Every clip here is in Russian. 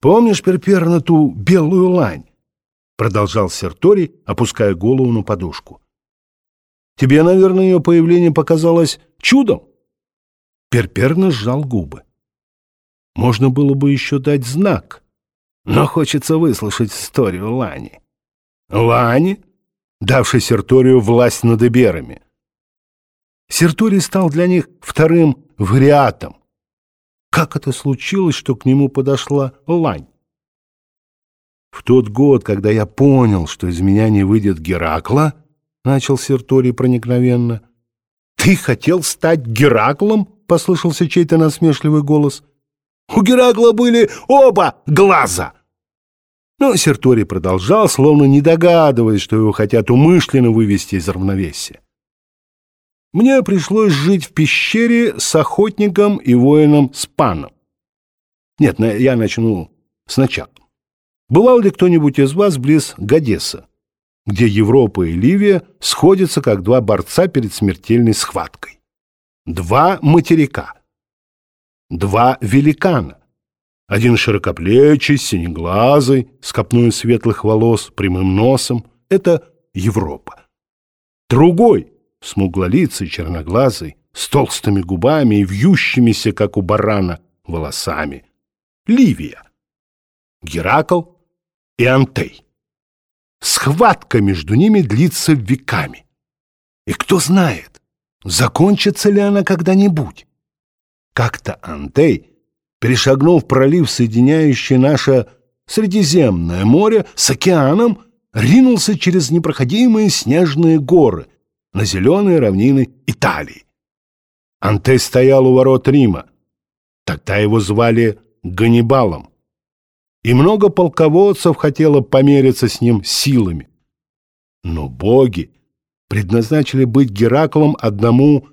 Помнишь, Перперна, ту белую лань? Продолжал Сертори, опуская голову на подушку. Тебе, наверное, ее появление показалось чудом? Перперна сжал губы. Можно было бы еще дать знак, но хочется выслушать историю Лани. Лани, давший Серторию власть над эберами. Серторий стал для них вторым вариатом. Как это случилось, что к нему подошла Лань? В тот год, когда я понял, что из меня не выйдет Геракла, начал Серторий проникновенно. Ты хотел стать Гераклом? послышался чей-то насмешливый голос. У Геракла были оба глаза. Но Серторий продолжал, словно не догадываясь, что его хотят умышленно вывести из равновесия. Мне пришлось жить в пещере с охотником и воином Спаном. Нет, я начну сначала. Бывал ли кто-нибудь из вас близ Гадеса, где Европа и Ливия сходятся как два борца перед смертельной схваткой? Два материка, два великана. Один широкоплечий, синеглазый, с копной светлых волос, прямым носом — это Европа. Другой — смуглолицый, черноглазый, с толстыми губами и вьющимися, как у барана, волосами — Ливия. Геракл и Антей. Схватка между ними длится веками. И кто знает, закончится ли она когда-нибудь. Как-то Антей перешагнул в пролив, соединяющий наше Средиземное море с океаном, ринулся через непроходимые снежные горы на зеленые равнины Италии. Антей стоял у ворот Рима. Тогда его звали Ганнибалом и много полководцев хотело помериться с ним силами. Но боги предназначили быть Гераклом одному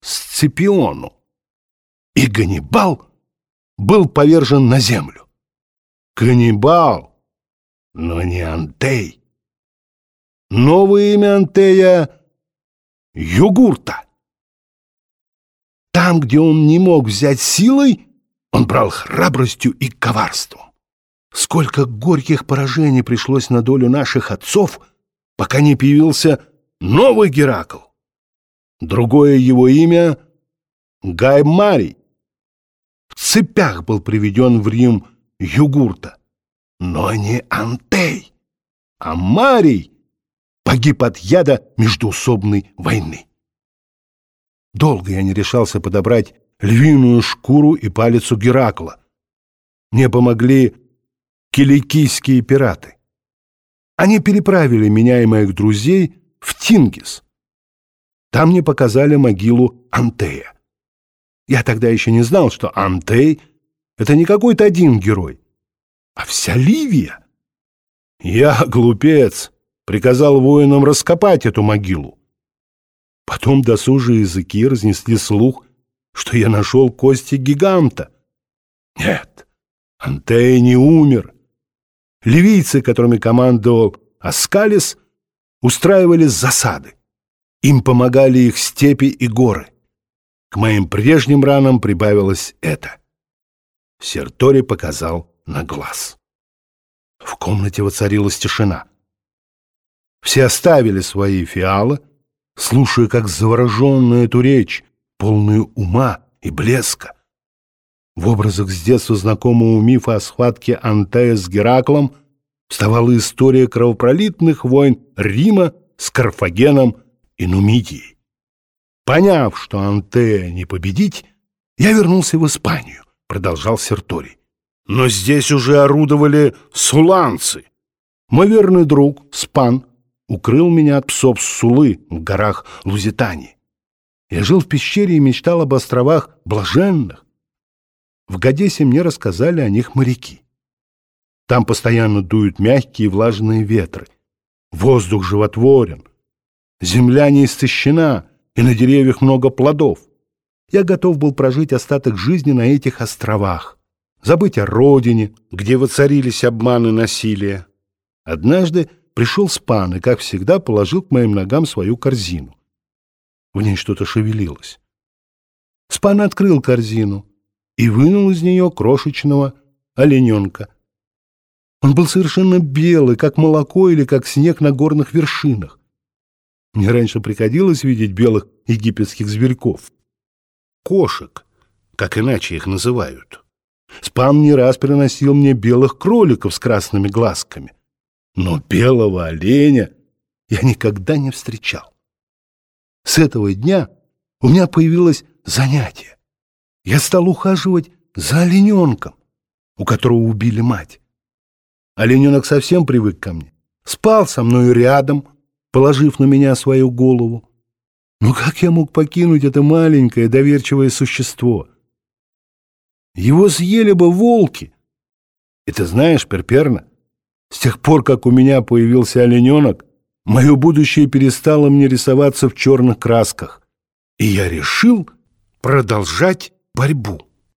Сципиону, и Ганнибал был повержен на землю. Ганнибал, но не Антей. Новое имя Антея — Югурта. Там, где он не мог взять силой, он брал храбростью и коварством. Сколько горьких поражений пришлось на долю наших отцов, пока не появился новый Геракл. Другое его имя — Гай Марий. В цепях был приведен в Рим Югурта, но не Антей, а Марий погиб от яда междуусобной войны. Долго я не решался подобрать львиную шкуру и палицу Геракла. Мне помогли киликийские пираты. Они переправили меня и моих друзей в Тингис. Там мне показали могилу Антея. Я тогда еще не знал, что Антей — это не какой-то один герой, а вся Ливия. Я, глупец, приказал воинам раскопать эту могилу. Потом досужие языки разнесли слух, что я нашел кости гиганта. Нет, Антей не умер. Ливийцы, которыми командовал Аскалис, устраивали засады. Им помогали их степи и горы. К моим прежним ранам прибавилось это. Сертори показал на глаз. В комнате воцарилась тишина. Все оставили свои фиалы, слушая, как завороженную эту речь, полную ума и блеска. В образах с детства знакомого мифа о схватке Антея с Гераклом вставала история кровопролитных войн Рима с Карфагеном и Нумидией. Поняв, что Антея не победить, я вернулся в Испанию, продолжал Серторий. Но здесь уже орудовали суланцы. Мой верный друг, Спан, укрыл меня от псов Сулы в горах Лузитании. Я жил в пещере и мечтал об островах блаженных, в Гадесе мне рассказали о них моряки. Там постоянно дуют мягкие влажные ветры. Воздух животворен. Земля не истощена, и на деревьях много плодов. Я готов был прожить остаток жизни на этих островах, забыть о родине, где воцарились обманы и насилие. Однажды пришел Спан и, как всегда, положил к моим ногам свою корзину. В ней что-то шевелилось. Спан открыл корзину — и вынул из нее крошечного олененка. Он был совершенно белый, как молоко или как снег на горных вершинах. Мне раньше приходилось видеть белых египетских зверьков. Кошек, как иначе их называют. Спам не раз приносил мне белых кроликов с красными глазками. Но белого оленя я никогда не встречал. С этого дня у меня появилось занятие. Я стал ухаживать за олененком, у которого убили мать. Олененок совсем привык ко мне, спал со мною рядом, положив на меня свою голову. Но как я мог покинуть это маленькое доверчивое существо? Его съели бы волки. И ты знаешь, Перперна, с тех пор, как у меня появился олененок, мое будущее перестало мне рисоваться в черных красках, и я решил продолжать борьбу.